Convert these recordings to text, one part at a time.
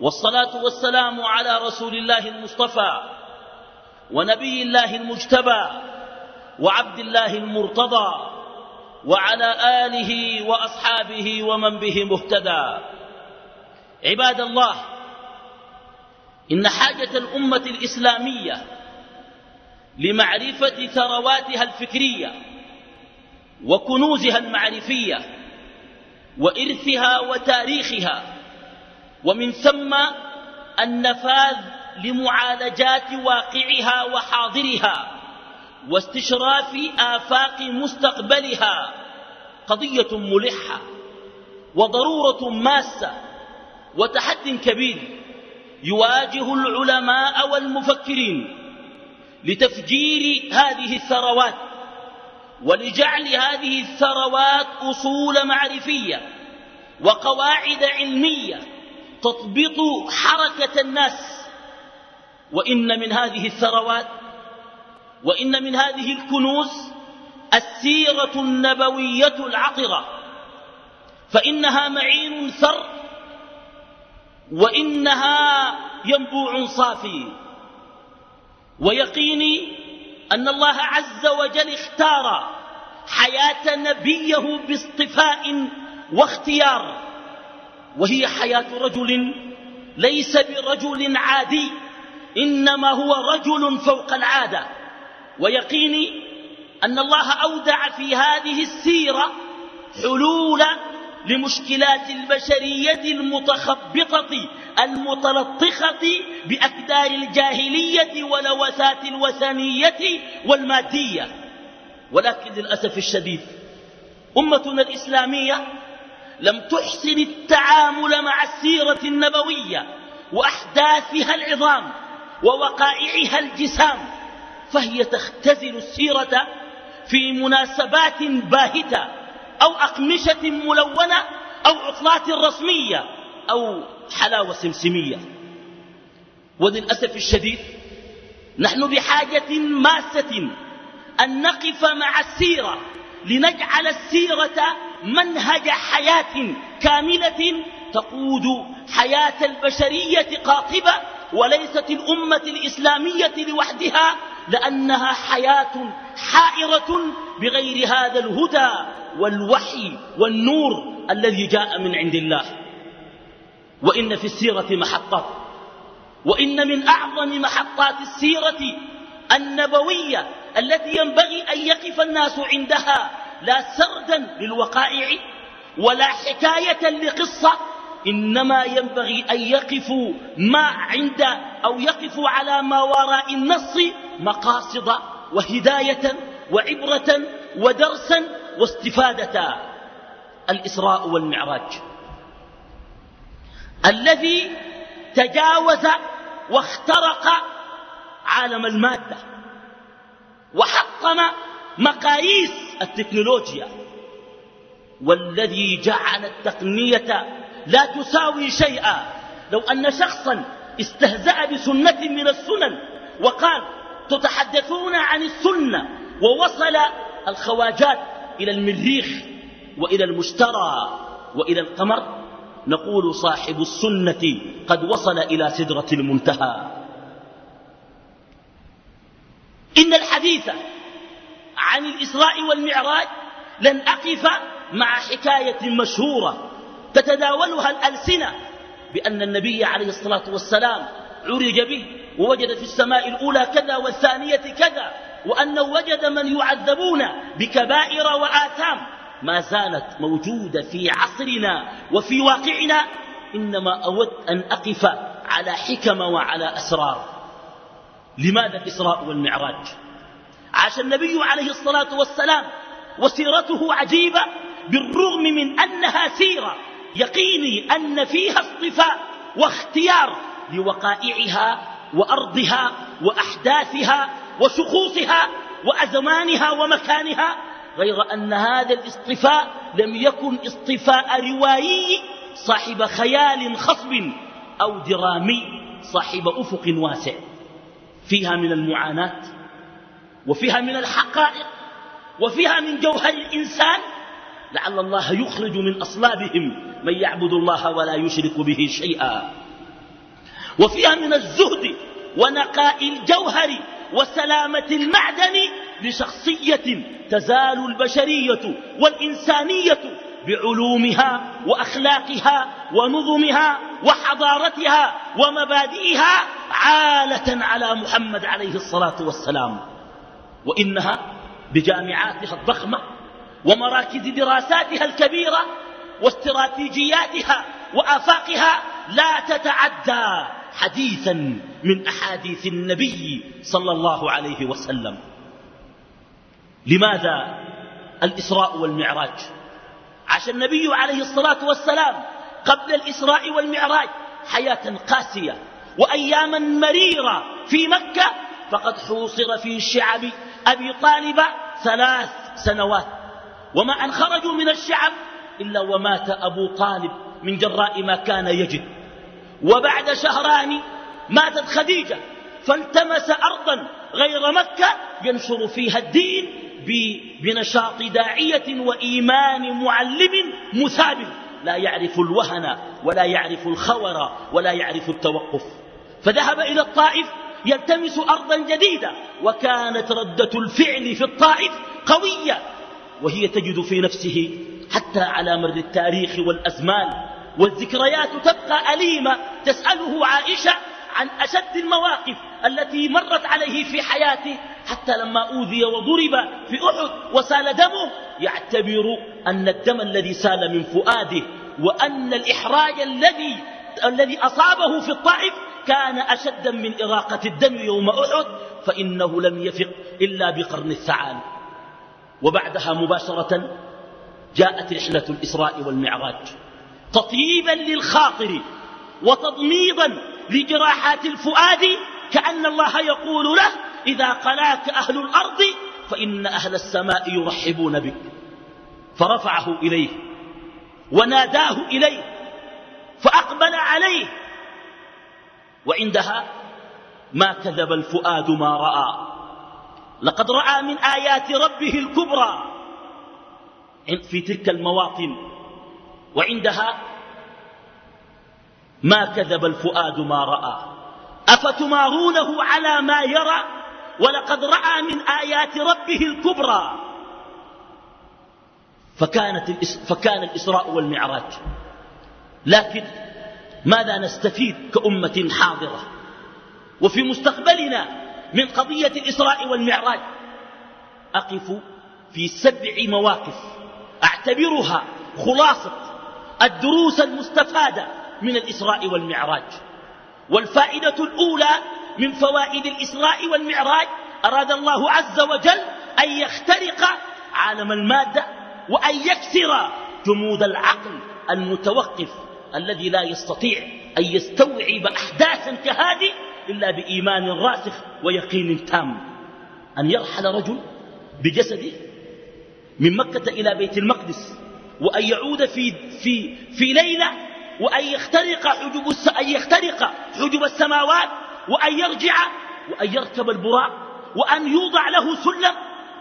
والصلاة والسلام على رسول الله المصطفى ونبي الله المجتبى وعبد الله المرتضى وعلى آله وأصحابه ومن به مهتدى. عباد الله إن حاجة الأمة الإسلامية لمعرفة ثرواتها الفكرية وكنوزها المعرفية وإرثها وتاريخها ومن ثم النفاذ لمعالجات واقعها وحاضرها واستشراف آفاق مستقبلها. قضية ملحة وضرورة ماسة وتحد كبير يواجه العلماء والمفكرين لتفجير هذه الثروات ولجعل هذه الثروات أصول معرفية وقواعد علمية تضبط حركة الناس. وإن من هذه الثروات وإن من هذه الكنوز السيرة النبوية العطرة. فإنها معين ثر وإنها ينبوع صافي. ويقيني أن الله عز وجل اختار حياة نبيه باصطفاء واختيار. وهي حياة رجل ليس برجل عادي إنما هو رجل فوق العادة. ويقيني أن الله أودع في هذه السيرة حلول لمشكلات البشرية المتخبطة المتلطخة بأكدار الجاهلية ولوثات الوثنية والمادية. ولكن للأسف الشديد أمتنا الإسلامية لم تحسن التعامل مع السيرة النبوية وأحداثها العظام ووقائعها الجسام فهي تختزل السيرة في مناسبات باهتة أو أقمشة ملونة أو عطلات رسمية أو حلاوة سمسمية. وللأسف الشديد نحن بحاجة ماسة أن نقف مع السيرة لنجعل السيرة منهج حياة كاملة تقود حياة البشرية قاطبة وليست الأمة الإسلامية لوحدها لأنها حياة حائرة بغير هذا الهدى والوحي والنور الذي جاء من عند الله. وإن في السيرة محطات. وإن من أعظم محطات السيرة النبوية التي ينبغي أن يقف الناس عندها لا سردا للوقائع ولا حكاية لقصة إنما ينبغي أن يقفوا ما عند أو يقفوا على ما وراء النص مقاصد وهداية وعبرة ودرسا واستفادة. الإسراء والمعراج. الذي تجاوز واخترق عالم المادة وحطم مقاييس التكنولوجيا والذي جعل التقنية لا تساوي شيئا. لو أن شخصا استهزأ بسنة من السنن وقال تتحدثون عن السنة ووصل الخواجات إلى المريخ وإلى المشترى وإلى القمر نقول صاحب السنة قد وصل إلى سدرة المنتهى. إن الحديث عن الإسراء والمعراج لن أقف مع حكاية مشهورة تتداولها الألسنة بأن النبي عليه الصلاة والسلام عرج به ووجد في السماء الأولى كذا والثانية كذا وأنه وجد من يعذبون بكبائر وآثام. ما زالت موجودة في عصرنا وفي واقعنا إنما أود أن أقف على حكم وعلى أسرار. لماذا الإسراء والمعراج؟ عاش النبي عليه الصلاة والسلام وسيرته عجيبة بالرغم من أنها سيرة. يقيني أن فيها اصطفاء واختيار لوقائعها وأرضها وأحداثها وشخوصها وأزمانها ومكانها غير أن هذا الاصطفاء لم يكن اصطفاء روائي صاحب خيال خصب أو درامي صاحب أفق واسع. فيها من المعاناة وفيها من الحقائق وفيها من جوهر الإنسان. لعل الله يخرج من أصلابهم من يعبد الله ولا يشرك به شيئا. وفيها من الزهد ونقاء الجوهر وسلامة المعدن لشخصية تزال البشرية والإنسانية بعلومها وأخلاقها ونظمها وحضارتها ومبادئها عالة على محمد عليه الصلاة والسلام. وإنها بجامعاتها الضخمة ومراكز دراساتها الكبيرة واستراتيجياتها وآفاقها لا تتعدى حديثا من أحاديث النبي صلى الله عليه وسلم. لماذا الإسراء والمعراج؟ عاش النبي عليه الصلاة والسلام قبل الإسراء والمعراج حياة قاسية وأياما مريرة في مكة فقد حوصر في شعب أبي طالب ثلاث سنوات وما أن خرجوا من الشعب إلا ومات أبو طالب من جراء ما كان يجد وبعد شهران ماتت خديجة فالتمس أرضا غير مكة ينشر فيها الدين بنشاط داعية وإيمان معلم مثابر لا يعرف الوهن ولا يعرف الخور ولا يعرف التوقف فذهب إلى الطائف يلتمس أرضا جديدة وكانت ردة الفعل في الطائف قوية وهي تجد في نفسه حتى على مر التاريخ والأزمان والذكريات تبقى أليمة تسأله عائشة عن أشد المواقف التي مرت عليه في حياته حتى لما أوذي وضرب في أحد وسال دمه يعتبر أن الدم الذي سال من فؤاده وأن الإحراج الذي الذي أصابه في الطائف كان أشد من إراقة الدم يوم أحد فإنه لم يفق إلا بقرن الثعالب. وبعدها مباشرة جاءت رحلة الإسراء والمعراج. تطييبا للخاطر وتضميضا لجراحات الفؤاد كأن الله يقول له إذا قلاك أهل الأرض فإن أهل السماء يرحبون بك. فرفعه إليه وناداه إليه فأقبل عليه وعندها ما كذب الفؤاد ما رأى. لقد رأى من آيات ربه الكبرى. في تلك المواطن. وعندها ما كذب الفؤاد ما رأى. أفتمارونه على ما يرى؟ ولقد رأى من آيات ربه الكبرى. فكانت فكان الإسراء والمعراج. لكن ماذا نستفيد كأمة حاضرة؟ وفي مستقبلنا من قضية الإسراء والمعراج. أقف في سبع مواقف. أعتبرها خلاصة الدروس المستفادة من الإسراء والمعراج. والفائدة الأولى من فوائد الإسراء والمعراج أراد الله عز وجل أن يخترق عالم المادة وأن يكسر جمود العقل المتوقف. الذي لا يستطيع أن يستوعب أحداثا كهذه إلا بإيمان راسخ ويقين تام. أن يرحل رجل بجسده من مكة إلى بيت المقدس وأن يعود في, في, في ليلة وأن يخترق حجب, أن يخترق حجب السماوات وأن يرجع وأن يركب البراق وأن يوضع له سلم.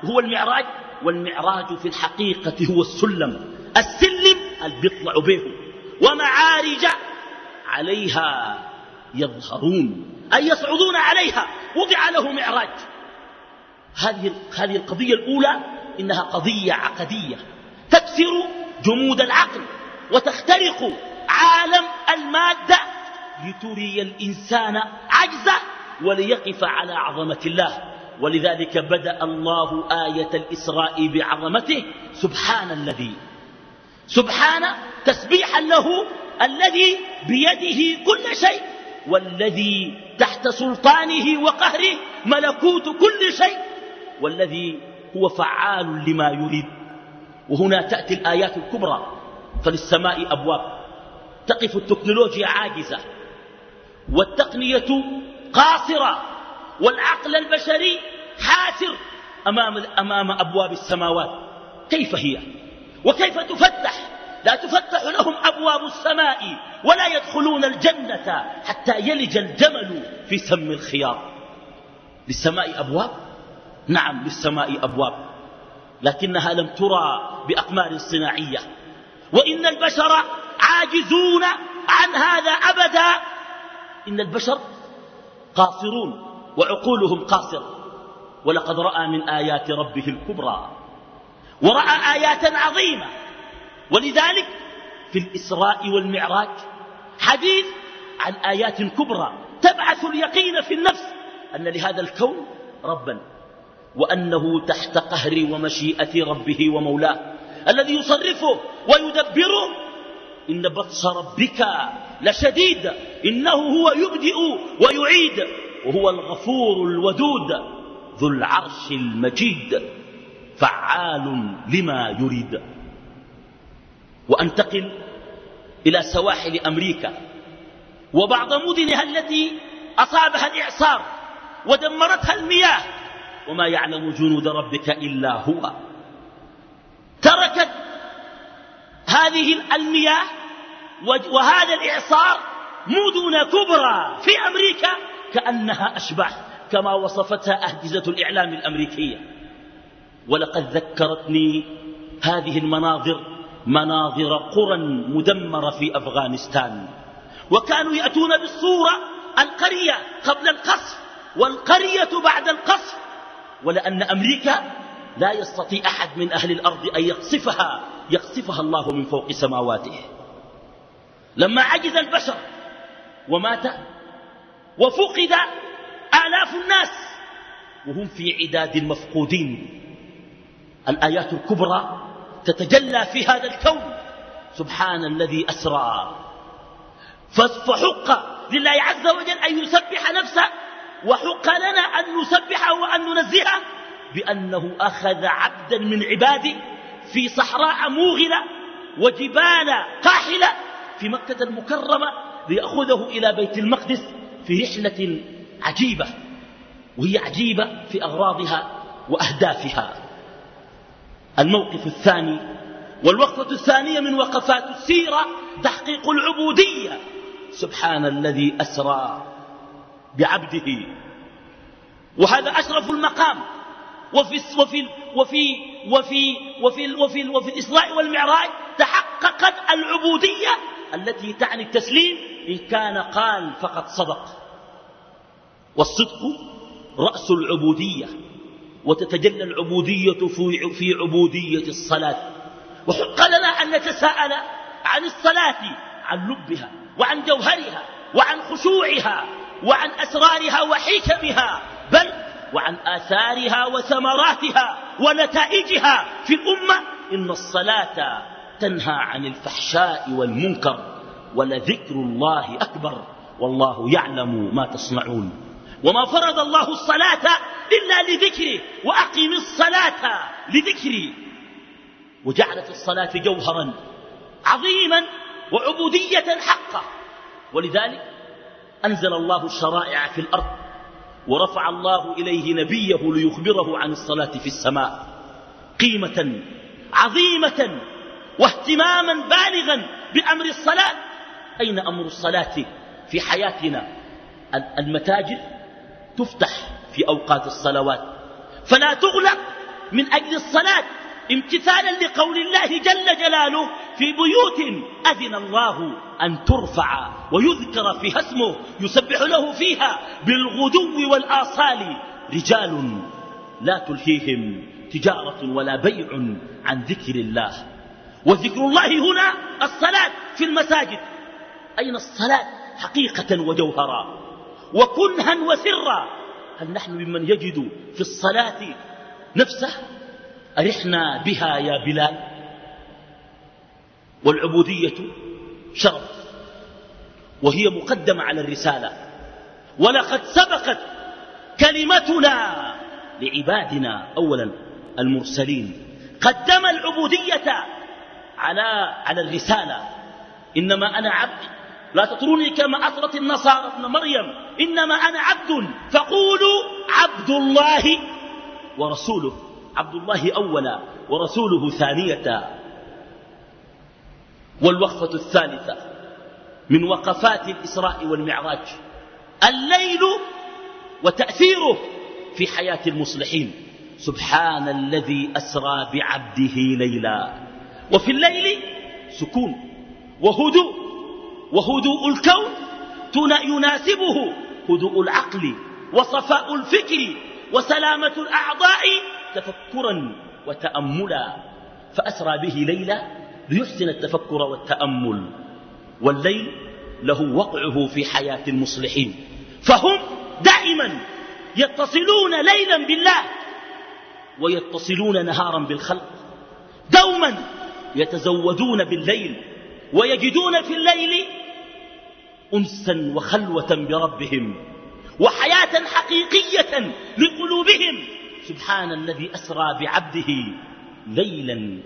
هو المعراج والمعراج في الحقيقة هو السلم. السلم اللي بيطلع به. ومعارج عليها يظهرون أي يصعدون عليها. وضع له معراج. هذه هذه القضية الأولى إنها قضية عقدية تكسر جمود العقل وتخترق عالم المادة لتري الإنسان عجزة وليقف على عظمة الله. ولذلك بدأ الله آية الإسراء بعظمته سبحان الذي سبحان تسبيحا له الذي بيده كل شيء والذي تحت سلطانه وقهره ملكوت كل شيء والذي هو فعال لما يريد. وهنا تأتي الآيات الكبرى فللسماء أبواب. تقف التكنولوجيا عاجزة والتقنية قاصرة والعقل البشري حاسر أمام, أمام أبواب السماوات. كيف هي؟ وكيف تفتح؟ لا تفتح لهم أبواب السماء ولا يدخلون الجنة حتى يلج الجمل في سم الخياط للسماء أبواب؟ نعم للسماء أبواب. لكنها لم ترى بأقمار صناعية. وإن البشر عاجزون عن هذا أبدا. إن البشر قاصرون وعقولهم قاصرة ولقد رأى من آيات ربه الكبرى ورأى آيات عظيمة. ولذلك في الإسراء والمعراج حديث عن آيات كبرى تبعث اليقين في النفس أن لهذا الكون ربا وأنه تحت قهر ومشيئة ربه ومولاه الذي يصرفه ويدبره. إن بطش ربك لشديد إنه هو يبدئ ويعيد وهو الغفور الودود ذو العرش المجيد. فعال لما يريد. وأنتقل إلى سواحل أمريكا. وبعض مدنها التي أصابها الإعصار ودمرتها المياه. وما يعلم جنود ربك إلا هو. تركت هذه المياه وهذا الإعصار مدن كبرى في أمريكا كأنها أشباح كما وصفتها أهجزة الإعلام الأمريكية. ولقد ذكرتني هذه المناظر مناظر قرى مدمرة في أفغانستان. وكانوا يأتون بالصورة القرية قبل القصف والقرية بعد القصف. ولأن أمريكا لا يستطيع أحد من أهل الأرض أن يقصفها يقصفها الله من فوق سماواته. لما عجز البشر ومات وفقد آلاف الناس وهم في عداد المفقودين الآيات الكبرى تتجلى في هذا الكون. سبحان الذي أسرى. فحق لله عز وجل أن يسبح نفسه وحق لنا أن نسبحه وأن ننزهه بأنه أخذ عبدا من عباده في صحراء موغلة وجبال قاحلة في مكة المكرمة ليأخذه إلى بيت المقدس في رحلة عجيبة وهي عجيبة في أغراضها وأهدافها. الموقف الثاني والوقفة الثانية من وقفات السيرة تحقيق العبودية. سبحان الذي أسرى بعبده. وهذا أشرف المقام. وفي وفي وفي وفي وفي وفي, وفي الإسراء والمعراج تحققت العبودية التي تعني التسليم. إن كان قال فقد صدق. والصدق رأس العبودية. وتتجلى العبودية في عبودية الصلاة. وحق لنا أن نتساءل عن الصلاة عن لبها وعن جوهرها وعن خشوعها وعن أسرارها وحكمها بل وعن آثارها وثمراتها ونتائجها في الأمة. إن الصلاة تنهى عن الفحشاء والمنكر ولذكر الله أكبر. والله يعلم ما تصنعون. وما فرض الله الصلاة إلا لذكره وأقم الصلاة لذكري. وجعلت الصلاة جوهرا عظيما وعبودية حقة ولذلك أنزل الله الشرائع في الأرض ورفع الله إليه نبيه ليخبره عن الصلاة في السماء قيمة عظيمة واهتماما بالغا بأمر الصلاة. أين أمر الصلاة في حياتنا؟ المتاجر؟ تفتح في أوقات الصلوات. فلا تغلق من أجل الصلاة امتثالا لقول الله جل جلاله في بيوت أذن الله أن ترفع ويذكر فيها اسمه يسبح له فيها بالغدو والآصال. رجال لا تلهيهم تجارة ولا بيع عن ذكر الله. وذكر الله هنا الصلاة في المساجد. أين الصلاة؟ حقيقة وجوهرا وكنها وسرا. هل نحن ممن يجد في الصلاة نفسه؟ أرحنا بها يا بلال. والعبودية شرف. وهي مقدمة على الرسالة. ولقد سبقت كلمتنا لعبادنا. أولا المرسلين. قدم العبودية على على الرسالة. إنما أنا عبد. لا تطروني كما أطرت النصارى ابن مريم. إنما أنا عبد فقولوا عبد الله ورسوله. عبد الله أولا ورسوله ثانية. والوقفة الثالثة من وقفات الإسراء والمعراج. الليل وتأثيره في حياة المصلحين. سبحان الذي أسرى بعبده ليلا. وفي الليل سكون وهدوء وهدوء الكون يناسبه هدوء العقل وصفاء الفكر وسلامة الأعضاء تفكرا وتأملا. فأسرى به ليلا ليحسن التفكر والتأمل. والليل له وقعه في حياة المصلحين. فهم دائما يتصلون ليلا بالله ويتصلون نهارا بالخلق. دوما يتزودون بالليل ويجدون في الليل أنسا وخلوة بربهم وحياة حقيقية لقلوبهم. سبحان الذي أسرى بعبده ليلا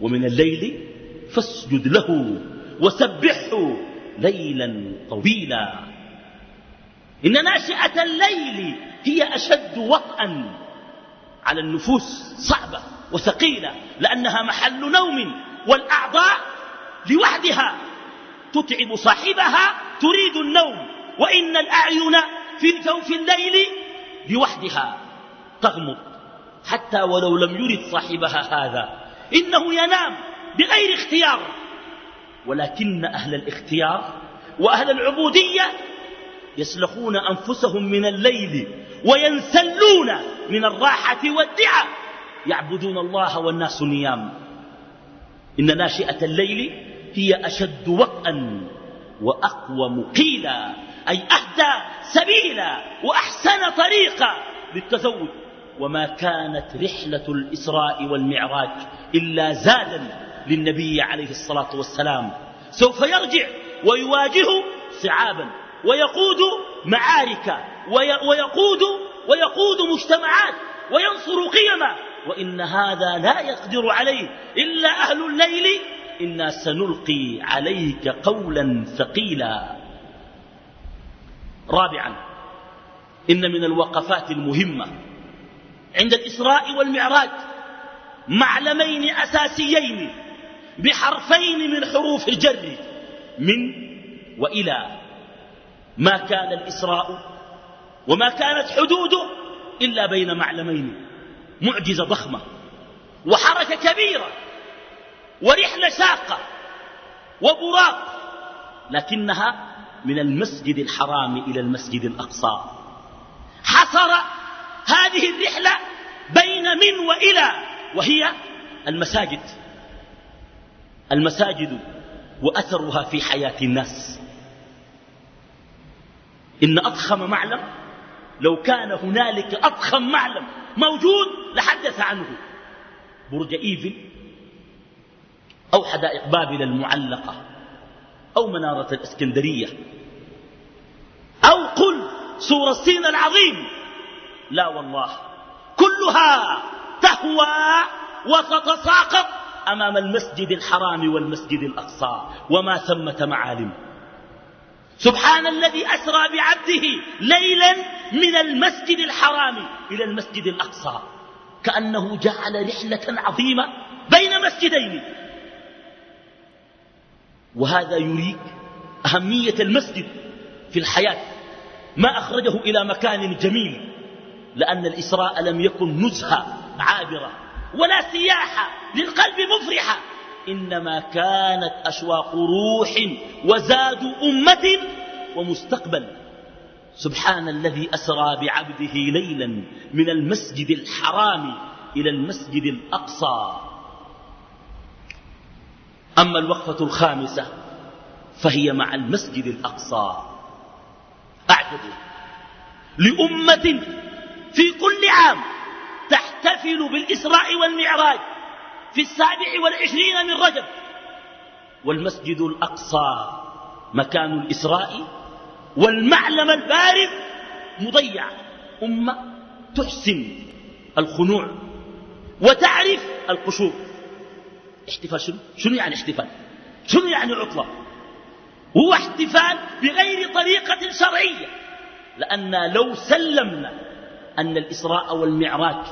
ومن الليل فاسجد له وسبحه ليلا طويلا. إن ناشئة الليل هي أشد وطئا على النفوس صعبة وثقيلة لأنها محل نوم والأعضاء لوحدها. تتعب صاحبها تريد النوم. وإن الأعين في جوف الليل لوحدها. تغمض. حتى ولو لم يرد صاحبها هذا. إنه ينام بغير اختيار. ولكن أهل الاختيار وأهل العبودية يسلخون أنفسهم من الليل وينسلون من الراحة والدعة يعبدون الله والناس نيام. إن ناشئة الليل هي أشد وطئا وأقوم قيلا أي أهدى سبيلا وأحسن طريقا للتزود وما كانت رحلة الإسراء والمعراج إلا زادا للنبي عليه الصلاة والسلام. سوف يرجع ويواجه صعابا ويقود معارك ويقود, ويقود مجتمعات وينصر قيما. وإن هذا لا يقدر عليه إلا أهل الليل إنا سنلقي عليك قولا ثقيلا. رابعا إن من الوقفات المهمة عند الإسراء والمعراج معلمين أساسيين بحرفين من حروف الجر من وإلى. ما كان الإسراء وما كانت حدوده إلا بين معلمين معجزة ضخمة وحركة كبيرة. ورحلة شاقة وبراق لكنها من المسجد الحرام إلى المسجد الأقصى. حصر هذه الرحلة بين من وإلى وهي المساجد. المساجد وأثرها في حياة الناس. إن أضخم معلم لو كان هنالك أضخم معلم موجود لحدث عنه. برج إيفل أو حدائق بابل المعلقة أو منارة الإسكندرية أو قل سور الصين العظيم. لا والله كلها تهوى وتتساقط أمام المسجد الحرام والمسجد الأقصى وما ثمة معالم. سبحان الذي أسرى بعبده ليلا من المسجد الحرام إلى المسجد الأقصى كأنه جعل رحلة عظيمة بين مسجدين. وهذا يريك أهمية المسجد في الحياة. ما أخرجه إلى مكان جميل لأن الإسراء لم يكن نزهة عابرة ولا سياحة للقلب مفرحة. إنما كانت أشواق روح وزاد أمة ومستقبل. سبحان الذي أسرى بعبده ليلا من المسجد الحرام إلى المسجد الأقصى. أما الوقفة الخامسة فهي مع المسجد الأقصى. أعجبوا لأمة في كل عام تحتفل بالإسراء والمعراج في السابع والعشرين من رجب. والمسجد الأقصى مكان الإسراء والمعلم البارد مضيع. أمة تحسن الخنوع وتعرف القشور. احتفال شنو؟ شنو يعني احتفال؟ شنو يعني عطلة؟ هو احتفال بغير طريقة شرعية لأن لو سلمنا أن الإسراء والمعراج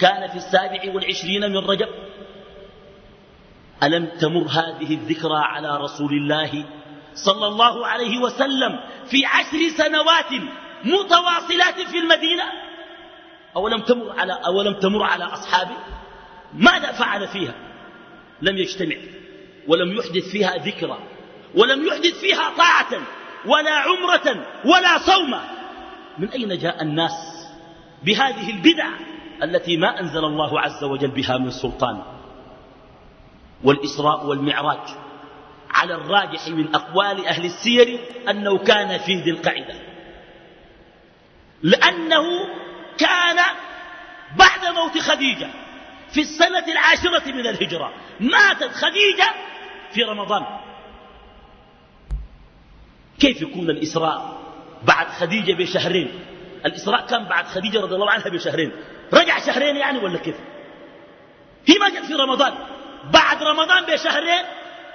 كان في السابع والعشرين من رجب ألم تمر هذه الذكرى على رسول الله صلى الله عليه وسلم في عشر سنوات متواصلات في المدينة أولم تمر على, أولم تمر على أصحابه ماذا فعل فيها لم يجتمع ولم يحدث فيها ذكرى ولم يحدث فيها طاعة ولا عمرة ولا صوما من أين جاء الناس بهذه البدع التي ما أنزل الله عز وجل بها من سلطان؟ والإسراء والمعراج على الراجح من أقوال أهل السير أنه كان في ذي القعدة. لأنه كان بعد موت خديجة. في السنة العاشرة من الهجرة. ماتت خديجة في رمضان. كيف يكون الإسراء بعد خديجة بشهرين الإسراء كان بعد خديجة رضي الله عنها بشهرين رجع شهرين يعني ولا كيف؟ هي ما جت في رمضان. بعد رمضان بشهرين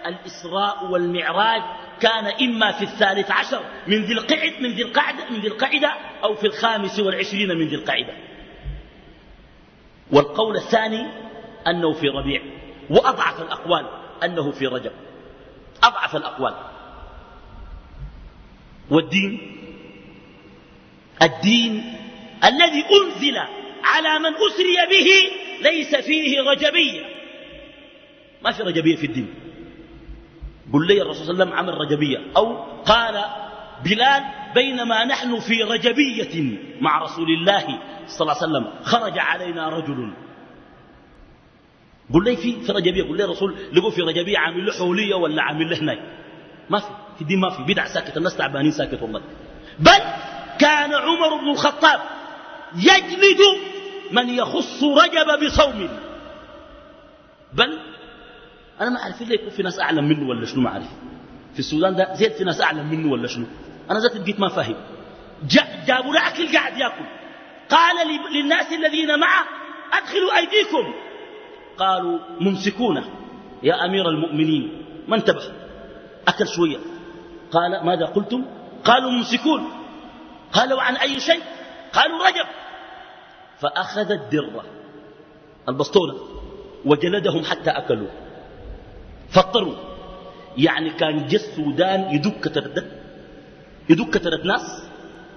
الإسراء والمعراج كان إما في الثالث عشر من ذي القعد من ذي القعدة من ذي القعدة أو في الخامس والعشرين من ذي القعدة. والقول الثاني أنه في ربيع وأضعف الأقوال أنه في رجب. أضعف الأقوال. والدين؟ الدين الذي أنزل على من أسري به ليس فيه رجبية. ما في رجبية في الدين. قل لي الرسول صلى الله عليه وسلم عمل رجبية أو قال بلال بينما نحن في رجبية مع رسول الله صلى الله عليه وسلم. خرج علينا رجل. قل لي في في رجبية. قل لي الرسول لقوا في رجبية عامل له حولية ولا عامل له هناك ما في. في الدين ما في. بدع ساكت الناس تعبانين ساكت والله. بل كان عمر بن الخطاب يجلد من يخص رجب بصوم. بل أنا ما أعرف إلا يكون في ناس أعلم منه ولا شنو ما أعرف. في السودان ده زيد في ناس أعلم منه ولا شنو؟ أنا ذات بقيت ما فاهم. جابوا له أكل قاعد يأكل. قال للناس الذين معه أدخلوا أيديكم. قالوا ممسكونه. يا أمير المؤمنين ما انتبه. أكل شوية. قال ماذا قلتم؟ قالوا ممسكون. قالوا عن أي شيء؟ قالوا رجب. فأخذ الدرة البسطولة وجلدهم حتى أكلوا فاضطروا يعني كان جه السودان يدك كترة يدك كترة ناس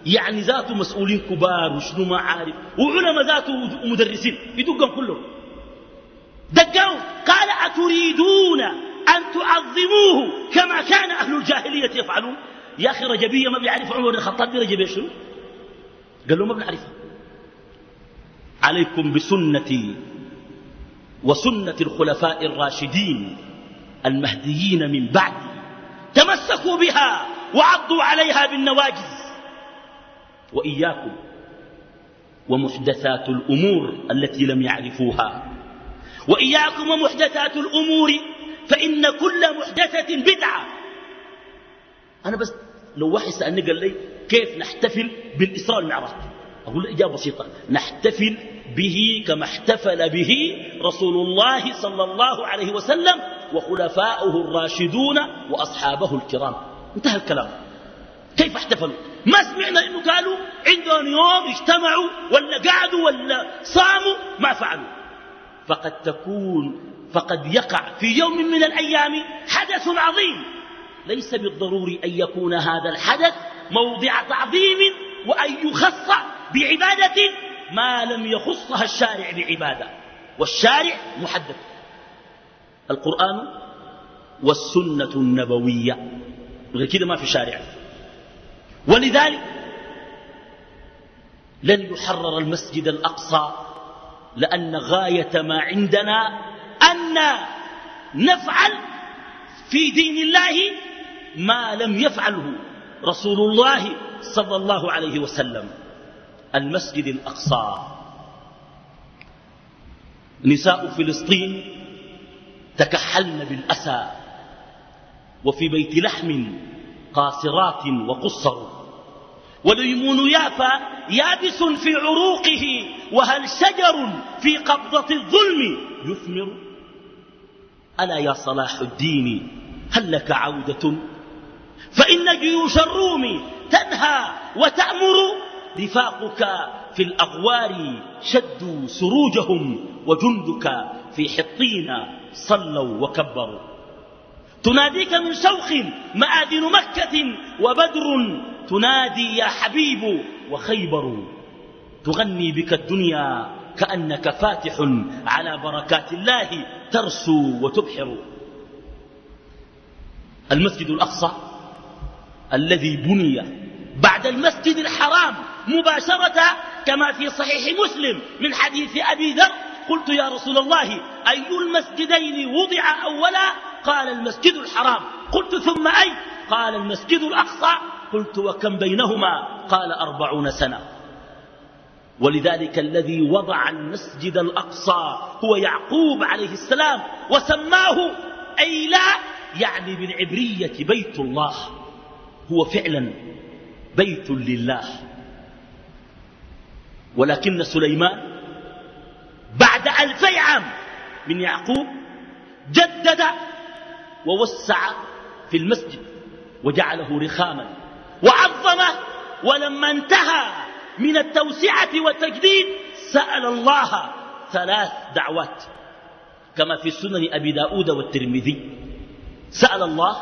يعني ذاته مسؤولين كبار وشنو ما عارف وعلماء ذاته ومدرسين يدقهم كلهم. دقوا قال أتريدون أن تعظموه كما كان أهل الجاهلية يفعلون؟ يا أخي رجبية ما بيعرف عمر الخطاب رجبية شنو؟ قال له ما بنعرفها عليكم بسنتي وسنة الخلفاء الراشدين المهديين من بعدي. تمسكوا بها وعضوا عليها بالنواجز وإياكم ومحدثات الأمور التي لم يعرفوها. وإياكم ومحدثات الأمور فإن كل محدثة بدعة. أنا بس لو واحد سألني قال لي كيف نحتفل بالإسراء والمعراج أقول إجابة بسيطة. نحتفل به كما احتفل به رسول الله صلى الله عليه وسلم وخلفاؤه الراشدون وأصحابه الكرام. انتهى الكلام. كيف احتفلوا؟ ما سمعنا انه قالوا عندهم يوم اجتمعوا ولا قعدوا ولا صاموا ما فعلوا. فقد تكون فقد يقع في يوم من الأيام حدث عظيم. ليس بالضروري أن يكون هذا الحدث موضع تعظيم وأن يخص بعبادة ما لم يخصها الشارع بعبادة. والشارع محدد القرآن والسنة النبوية. غير كده ما في شارع. ولذلك لن يحرر المسجد الأقصى لأن غاية ما عندنا أن نفعل في دين الله ما لم يفعله رسول الله صلى الله عليه وسلم. المسجد الأقصى. نساء فلسطين تكحلن بالأسى. وفي بيت لحم قاصرات وقصر. وليمون يافا يابس في عروقه وهل شجر في قبضة الظلم؟ يثمر. ألا يا صلاح الدين هل لك عودة؟ فإن جيوش الروم تنهى وتأمر. رفاقك في الأغوار شدوا سروجهم وجندك في حطين صلوا وكبروا. تناديك من شوخ مآذن مكة وبدر تنادي يا حبيب وخيبر. تغني بك الدنيا كأنك فاتح على بركات الله ترسو وتبحر. المسجد الأقصى الذي بني بعد المسجد الحرام مباشرة كما في صحيح مسلم من حديث أبي ذر قلت يا رسول الله أي المسجدين وضع أولا قال المسجد الحرام. قلت ثم أي؟ قال المسجد الأقصى. قلت وكم بينهما؟ قال أربعون سنة. ولذلك الذي وضع المسجد الأقصى هو يعقوب عليه السلام وسماه أيلا يعني بالعبرية بيت الله. هو فعلا بيت لله. ولكن سليمان بعد ألفي عام من يعقوب جدد ووسع في المسجد وجعله رخاما وعظمه ولما انتهى من التوسعة والتجديد سأل الله ثلاث دعوات كما في سنن أبي داود والترمذي. سأل الله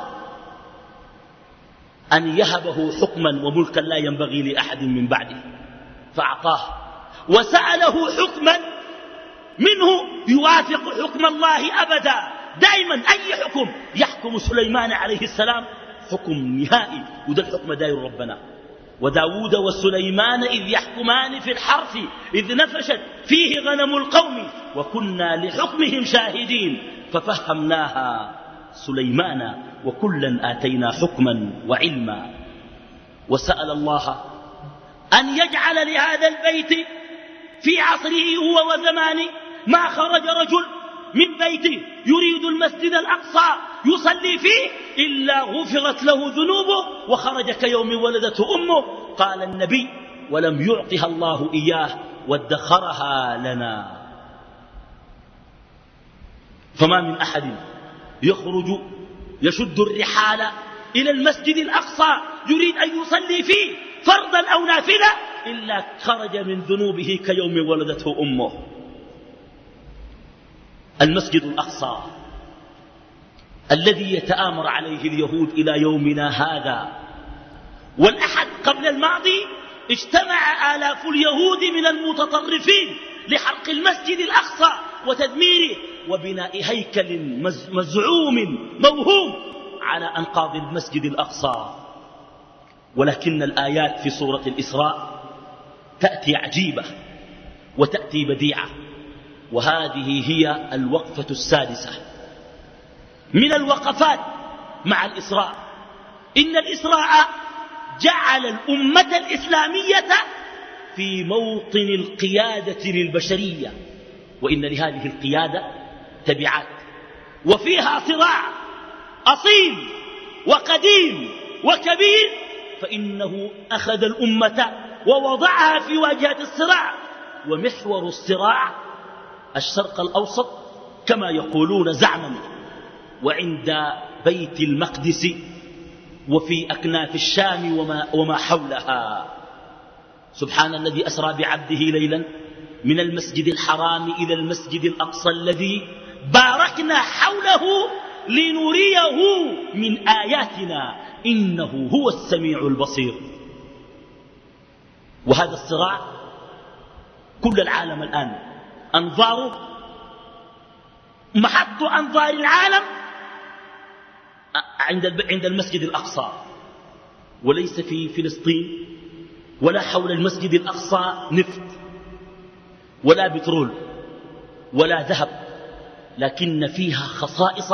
أن يهبه حكما وملكا لا ينبغي لأحد من بعده فأعطاه. وسأله حكما منه يوافق حكم الله أبدا. دائما أي حكم؟ يحكم سليمان عليه السلام حكم نهائي وده الحكم داير ربنا. وداود وسليمان إذ يحكمان في الحرث إذ نفشت فيه غنم القوم وكنا لحكمهم شاهدين ففهمناها سليمان وكلا آتينا حكما وعلما. وسأل الله أن يجعل لهذا البيت في عصره هو وزمانه ما خرج رجل من بيته يريد المسجد الأقصى يصلي فيه إلا غفرت له ذنوبه وخرج كيوم ولدته أمه. قال النبي ولم يعطها الله إياه وادخرها لنا. فما من أحد يخرج يشد الرحال إلى المسجد الأقصى يريد أن يصلي فيه فرضا أو نافلة إلا خرج من ذنوبه كيوم ولدته أمه. المسجد الأقصى الذي يتآمر عليه اليهود إلى يومنا هذا. والأحد قبل الماضي اجتمع آلاف اليهود من المتطرفين لحرق المسجد الأقصى وتدميره وبناء هيكل مزعوم موهوم على أنقاض المسجد الأقصى. ولكن الآيات في سورة الإسراء تأتي عجيبة وتأتي بديعة. وهذه هي الوقفة السادسة. من الوقفات مع الإسراء. إن الإسراء جعل الأمة الإسلامية في موطن القيادة للبشرية. وإن لهذه القيادة تبعات. وفيها صراع أصيل وقديم وكبير. فإنه أخذ الأمة ووضعها في واجهة الصراع. ومحور الصراع الشرق الأوسط كما يقولون زعما وعند بيت المقدس وفي أكناف الشام وما, وما حولها. سبحان الذي أسرى بعبده ليلا من المسجد الحرام إلى المسجد الأقصى الذي باركنا حوله لنريه من آياتنا. إنه هو السميع البصير. وهذا الصراع كل العالم الآن أنظاره محط أنظار العالم عند المسجد الأقصى. وليس في فلسطين ولا حول المسجد الأقصى نفط ولا بترول ولا ذهب لكن فيها خصائص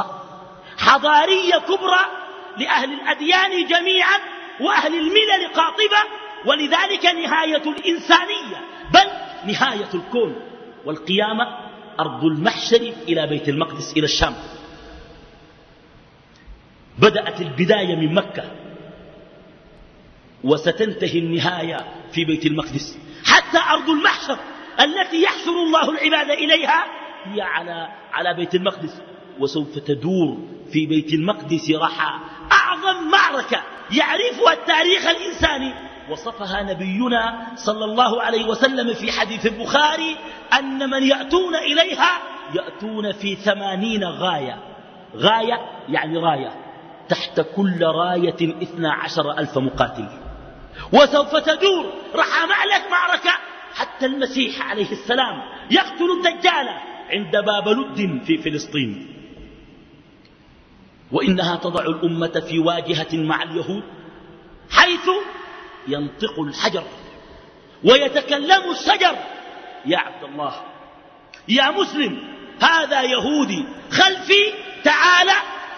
حضارية كبرى لأهل الأديان جميعا وأهل الملل قاطبة ولذلك نهاية الإنسانية بل نهاية الكون. والقيامة أرض المحشر إلى بيت المقدس إلى الشام. بدأت البداية من مكة. وستنتهي النهاية في بيت المقدس. حتى أرض المحشر التي يحشر الله العباد إليها هي على, على بيت المقدس. وسوف تدور في بيت المقدس رحى أعظم معركة يعرفها التاريخ الإنساني. وصفها نبينا صلى الله عليه وسلم في حديث البخاري أن من يأتون إليها يأتون في ثمانين غاية. غاية يعني راية. تحت كل راية اثنا عشر ألف مقاتل. وسوف تدور رحى معلك معركة. حتى المسيح عليه السلام يقتل الدجال عند باب لد في فلسطين. وإنها تضع الأمة في واجهة مع اليهود حيث ينطق الحجر ويتكلم الشجر. يا عبد الله يا مسلم هذا يهودي خلفي تعال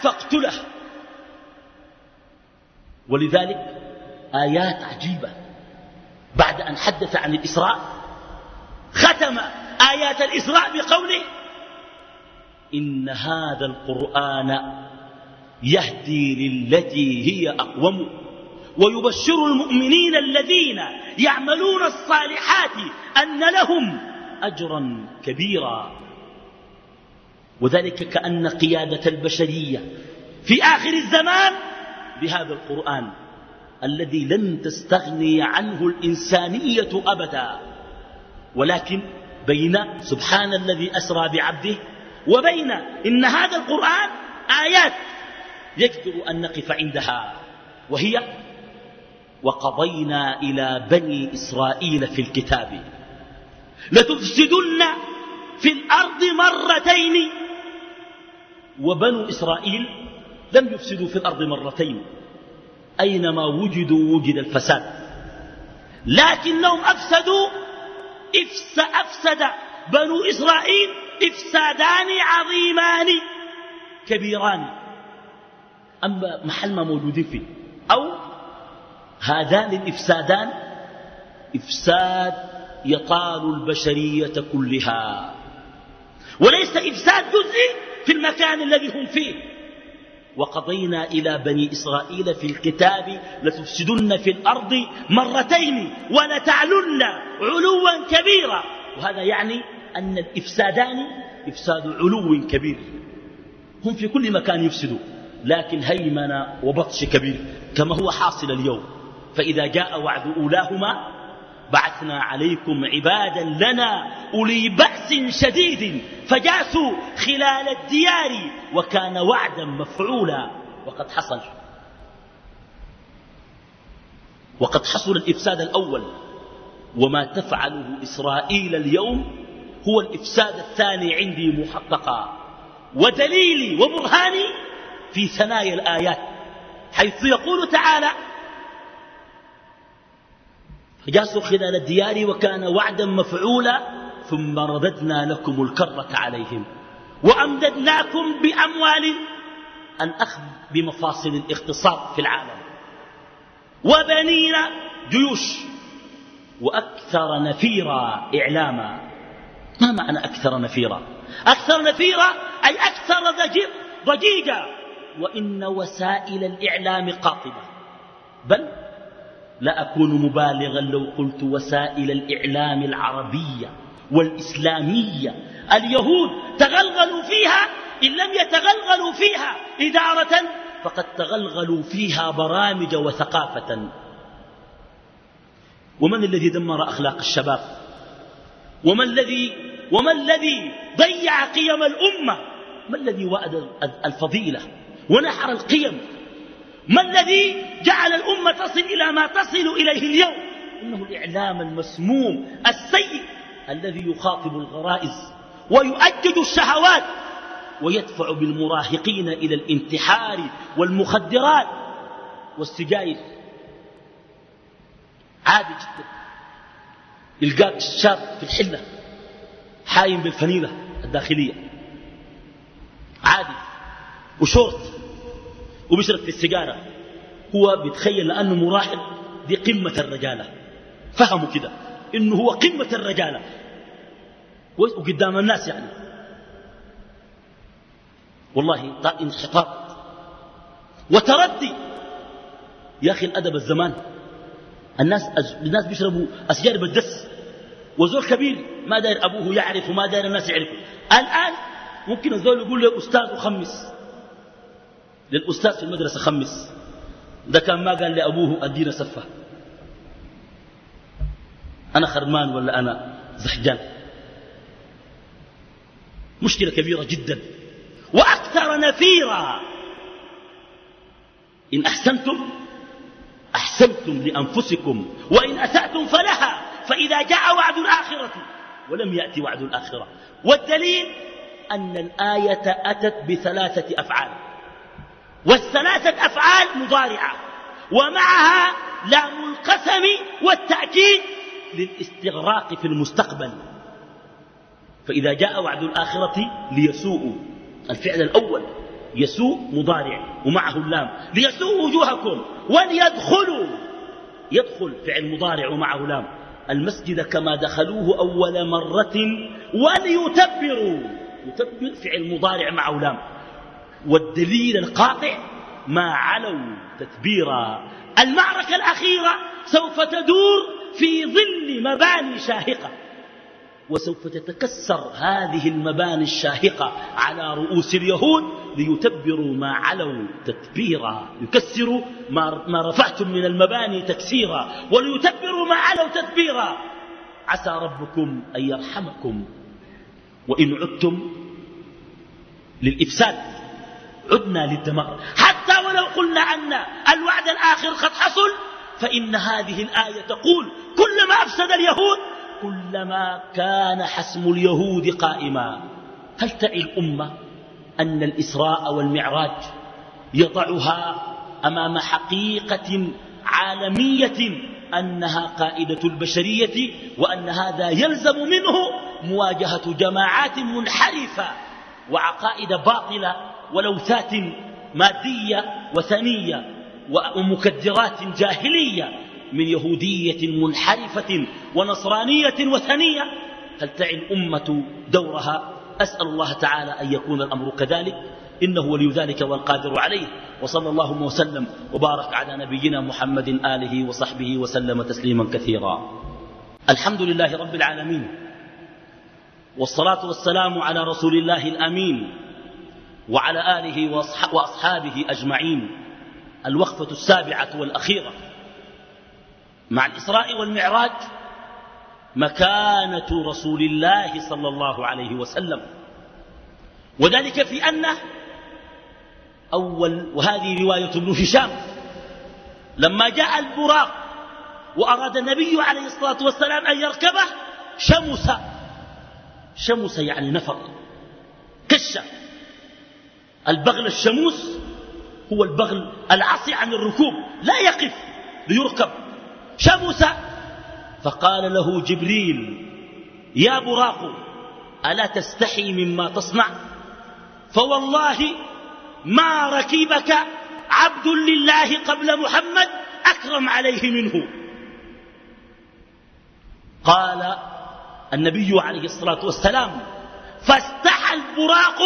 فاقتله. ولذلك آيات عجيبة. بعد أن حدث عن الإسراء ختم آيات الإسراء بقوله إن هذا القرآن يهدي للتي هي أقوم. ويبشر المؤمنين الذين يعملون الصالحات أن لهم أجرا كبيرا. وذلك كأن قيادة البشرية في آخر الزمان بهذا القرآن الذي لن تستغني عنه الإنسانية أبدا. ولكن بين سبحان الذي أسرى بعبده وبين إن هذا القرآن آيات يجدر أن نقف عندها وهي وقضينا إلى بني إسرائيل في الكتاب. لتفسدن في الأرض مرتين. وبنو إسرائيل لم يفسدوا في الأرض مرتين. أينما وجدوا وجد الفساد. لكنهم أفسدوا. أفسد. بنو إسرائيل إفسادان عظيمان. كبيران. أما محل ما موجودين فيه. أو هذان الإفسادان إفساد يطال البشرية كلها. وليس إفساد جزئي في المكان الذي هم فيه. وقضينا إلى بني إسرائيل في الكتاب لتفسدن في الأرض مرتين ولتعلن علوا كبيرا. وهذا يعني أن الإفسادان إفساد علو كبير. هم في كل مكان يفسدوا لكن هيمنة وبطش كبير كما هو حاصل اليوم. فإذا جاء وعد أولاهما بعثنا عليكم عبادا لنا أولي بأس شديد فجاسوا خلال الديار وكان وعدا مفعولا. وقد حصل. وقد حصل الإفساد الأول. وما تفعله إسرائيل اليوم هو الإفساد الثاني عندي محققا. ودليلي وبرهاني في ثنايا الآيات حيث يقول تعالى فجاسوا خلال الديار وكان وعدا مفعولا ثم رددنا لكم الكرة عليهم وأمددناكم بأموال أن أخذ بمفاصل الاقتصاد في العالم وبنين جيوش وأكثر نفيرا إعلاما. ما معنى أكثر نفيرا؟ أكثر نفيرا أي أكثر ضجيجا وإن وسائل الإعلام قاطبة. بل لا أكون مبالغا لو قلت وسائل الإعلام العربية والإسلامية. اليهود تغلغلوا فيها إن لم يتغلغلوا فيها إدارة فقد تغلغلوا فيها برامج وثقافة. ومن الذي دمر أخلاق الشباب؟ وما الذي وما الذي ضيع قيم الأمة؟ ما الذي وأد الفضيلة؟ ونحر القيم؟ ما الذي جعل الأمة تصل إلى ما تصل إليه اليوم؟ إنه الإعلام المسموم السيء الذي يخاطب الغرائز ويؤجج الشهوات ويدفع بالمراهقين إلى الانتحار والمخدرات والسجاير. عادي جدا. يلقاك الشاب في الحلة حايم بالفنيلة الداخلية. عادي. وشورت. وبيشرب في السيجارة. هو بيتخيل لأنه مراهق دي قمة الرجالة. فهموا كده إنه هو قمة الرجالة. وقدام الناس يعني. والله انحطاط وتردي. يا أخي الأدب الزمان. الناس الناس بيشربوا أسجار بالدس. وزول كبير ما داير أبوه يعرف وما داير الناس يعرفوا. الآن ممكن الزول يقول له أستاذ وخمس للأستاذ في المدرسة خمس. ده كان ما قال لأبوه أدينا سفة أنا خرمان ولا أنا زحجان؟ مشكلة كبيرة جدا. وأكثر نفيرا. إن أحسنتم أحسنتم لأنفسكم. وإن أسأتم فلها فإذا جاء وعد الآخرة. ولم يأتي وعد الآخرة. والدليل أن الآية أتت بثلاثة أفعال. والثلاثة أفعال مضارعة ومعها لام القسم والتأكيد للاستغراق في المستقبل. فإذا جاء وعد الآخرة ليسوء الفعل الأول يسوء مضارع ومعه اللام ليسوء وجوهكم وليدخلوا يدخل فعل مضارع ومعه لام. المسجد كما دخلوه أول مرة وليتبروا يتبر فعل مضارع معه لام. والدليل القاطع ما علوا تتبيرا. المعركة الأخيرة سوف تدور في ظل مباني شاهقة وسوف تتكسر هذه المباني الشاهقة على رؤوس اليهود ليتبروا ما علوا تتبيرا. يكسروا ما رفعتم من المباني تكسيرا وليتبروا ما علوا تتبيرا. عسى ربكم أن يرحمكم وإن عدتم للإفساد. عدنا للدمار حتى ولو قلنا أن الوعد الآخر قد حصل فإن هذه الآية تقول كلما أفسد اليهود كلما كان حسم اليهود قائما. هل تعي الأمة أن الإسراء والمعراج يضعها أمام حقيقة عالمية أنها قائدة البشرية وأن هذا يلزم منه مواجهة جماعات منحرفة وعقائد باطلة ولوثات مادية وثنية ومكدرات جاهلية من يهودية منحرفة ونصرانية وثنية هل تعي الأمة دورها؟ أسأل الله تعالى أن يكون الأمر كذلك. إنه ولي ذلك والقادر عليه. وصلى الله وسلم وبارك على نبينا محمد آله وصحبه وسلم تسليما كثيرا. الحمد لله رب العالمين والصلاة والسلام على رسول الله الأمين وعلى آله وأصحابه أجمعين. الوقفة السابعة والأخيرة. مع الإسراء والمعراج مكانة رسول الله صلى الله عليه وسلم. وذلك في أنه أول وهذه رواية ابن هشام لما جاء البراق وأراد النبي عليه الصلاة والسلام أن يركبه شمس شمس يعني نفر كشة البغل الشموس هو البغل العصي عن الركوب لا يقف ليركب. شمس فقال له جبريل يا براق ألا تستحي مما تصنع؟ فوالله ما ركبك عبد لله قبل محمد أكرم عليه منه. قال النبي عليه الصلاة والسلام فاستحى البراق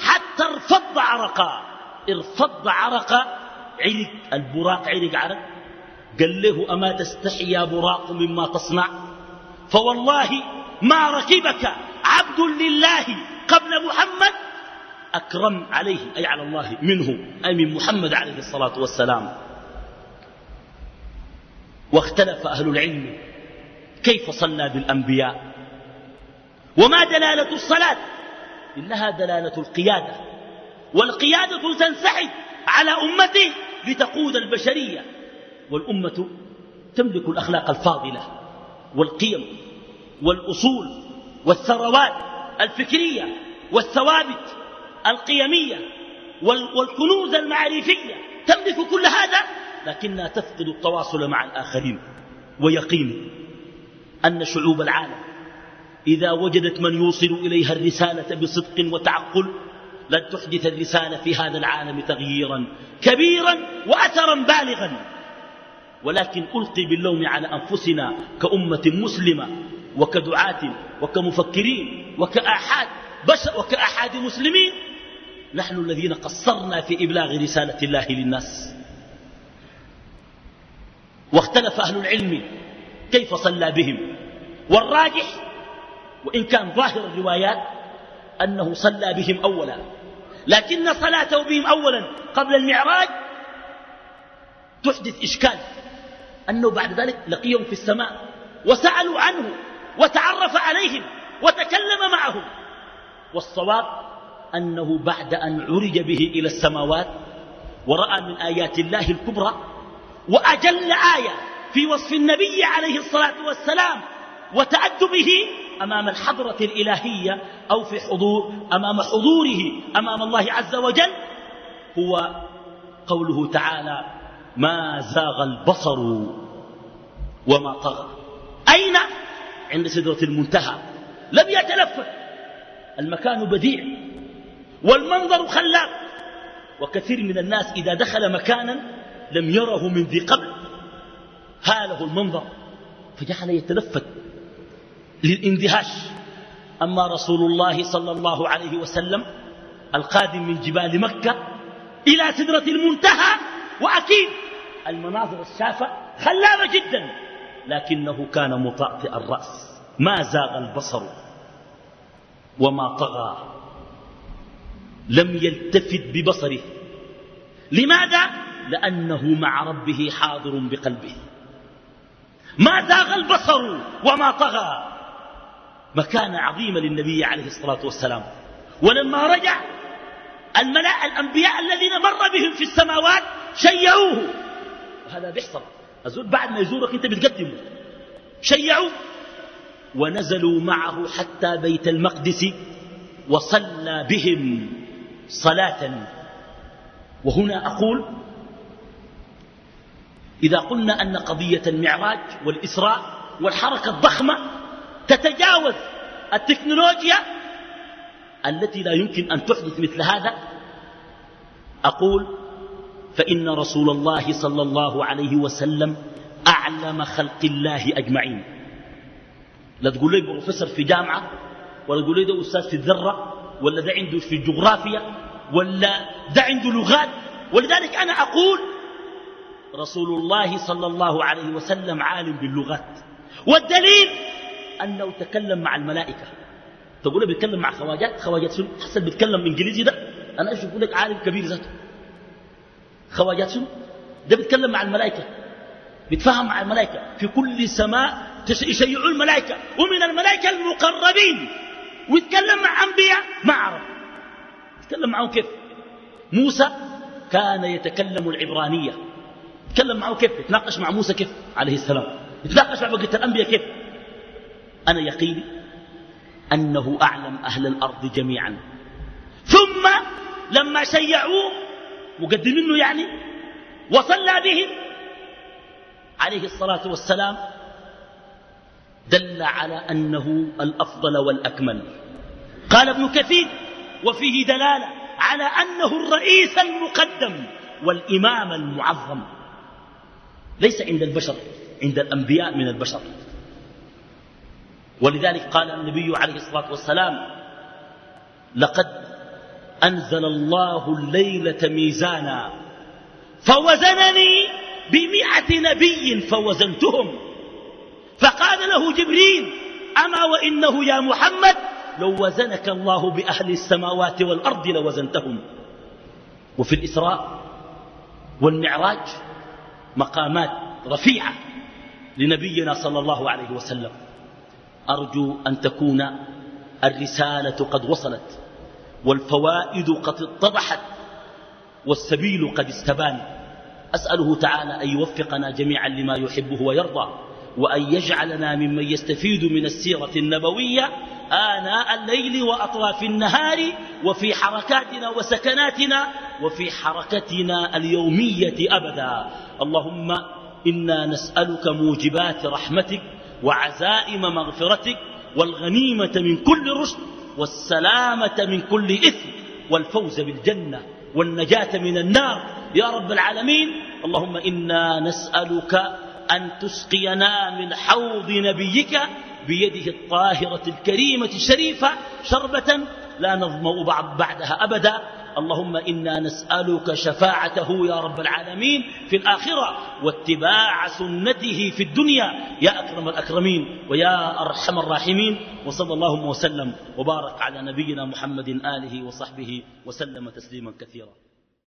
حتى ارفض عرقا ارفض عرق عرق البراق عرق عرق. قال له أما تستحي يا براق مما تصنع؟ فوالله ما ركبك عبد لله قبل محمد. أكرم عليه أي على الله منه أي من محمد عليه الصلاة والسلام. واختلف أهل العلم كيف صلى بالأنبياء. وما دلالة الصلاة؟ إنها دلالة القيادة والقيادة تنسحب على أمته لتقود البشرية والأمة تملك الأخلاق الفاضلة والقيم والأصول والثروات الفكرية والثوابت القيمية والكنوز المعرفية تملك كل هذا لكنها تفقد التواصل مع الآخرين ويقين أن شعوب العالم إذا وجدت من يوصل إليها الرسالة بصدق وتعقل لن تحدث الرسالة في هذا العالم تغييرا كبيرا وأثرا بالغا. ولكن ألقي باللوم على أنفسنا كأمة مسلمة وكدعاة وكمفكرين وكأحاد بشر وكأحاد مسلمين. نحن الذين قصرنا في إبلاغ رسالة الله للناس. واختلف أهل العلم كيف صلى بهم. والراجح وإن كان ظاهر الروايات أنه صلى بهم أولا. لكن صلاته بهم أولا قبل المعراج تحدث إشكال. أنه بعد ذلك لقيهم في السماء وسألوا عنه وتعرف عليهم وتكلم معهم. والصواب أنه بعد أن عرج به إلى السماوات ورأى من آيات الله الكبرى وأجل آية في وصف النبي عليه الصلاة والسلام وتأدبه أمام الحضرة الإلهية أو في حضور أمام حضوره أمام الله عز وجل هو قوله تعالى ما زاغ البصر وما طغى أين؟ عند سدرة المنتهى. لم يتلفت. المكان بديع والمنظر خلاب. وكثير من الناس إذا دخل مكانا لم يره من ذي قبل. هاله المنظر. فجعل يتلفت. للإندهاش. أما رسول الله صلى الله عليه وسلم القادم من جبال مكة إلى سدرة المنتهى وأكيد المناظر الشافة خلابة جدا لكنه كان مطأطئ الرأس. ما زاغ البصر وما طغى. لم يلتفت ببصره. لماذا؟ لأنه مع ربه حاضر بقلبه. ما زاغ البصر وما طغى. مكانة عظيمة للنبي عليه الصلاة والسلام. ولما رجع الملاء الأنبياء الذين مر بهم في السماوات شيعوه. وهذا بيحصل. أزول بعد ما يزورك أنت بتقدمه. شيعوه. ونزلوا معه حتى بيت المقدس وصلى بهم صلاة. وهنا أقول إذا قلنا أن قضية المعراج والإسراء والحركة الضخمة تتجاوز التكنولوجيا التي لا يمكن أن تحدث مثل هذا. أقول فإن رسول الله صلى الله عليه وسلم أعلم خلق الله أجمعين. لا تقول لي بروفيسور في جامعة ولا تقول لي ده أستاذ في الذرة ولا ده عنده في الجغرافيا ولا ده عنده لغات. ولذلك أنا أقول رسول الله صلى الله عليه وسلم عالم باللغات. والدليل أنه تكلم مع الملائكة. تقول بيتكلم مع خواجات؟ خواجات شنو؟ حسن بيتكلم إنجليزي ده؟ إيش بقول لك عالم كبير ذاته. خواجات شنو؟ ده بيتكلم مع الملائكة. بيتفاهم مع الملائكة. في كل سماء يشيعوا الملائكة. ومن الملائكة المقربين. ويتكلم مع أنبياء ما عرف يتكلم معهم كيف؟ موسى كان يتكلم العبرانية. يتكلم معه كيف؟ يتناقش مع موسى كيف؟ عليه السلام. يتناقش مع بقية الأنبياء كيف؟ أنا يقيني أنه أعلم أهل الأرض جميعا. ثم لما شيعوه مقدمينه يعني وصلى بهم عليه الصلاة والسلام دل على أنه الأفضل والأكمل. قال ابن كثير وفيه دلالة على أنه الرئيس المقدم والإمام المعظم. ليس عند البشر عند الأنبياء من البشر. ولذلك قال النبي عليه الصلاة والسلام لقد أنزل الله الليلة ميزانا فوزنني بمئة نبي فوزنتهم. فقال له جبريل أما وإنه يا محمد لو وزنك الله بأهل السماوات والأرض لوزنتهم. وفي الإسراء والمعراج مقامات رفيعة لنبينا صلى الله عليه وسلم. أرجو أن تكون الرسالة قد وصلت والفوائد قد اتضحت والسبيل قد استبان. أسأله تعالى أن يوفقنا جميعا لما يحبه ويرضى وأن يجعلنا ممن يستفيد من السيرة النبوية آناء الليل وأطراف النهار وفي حركاتنا وسكناتنا وفي حركتنا اليومية أبدا. اللهم إنا نسألك موجبات رحمتك وعزائم مغفرتك والغنيمة من كل رشد والسلامة من كل إثم والفوز بالجنة والنجاة من النار. يا رب العالمين اللهم إنا نسألك أن تسقينا من حوض نبيك بيده الطاهرة الكريمة الشريفة شربة لا نظمأ بعدها أبدا. اللهم إنا نسألك شفاعته يا رب العالمين في الآخرة واتباع سنته في الدنيا. يا أكرم الأكرمين ويا أرحم الراحمين. وصلى الله وسلم وبارك على نبينا محمد آله وصحبه وسلم تسليما كثيرا.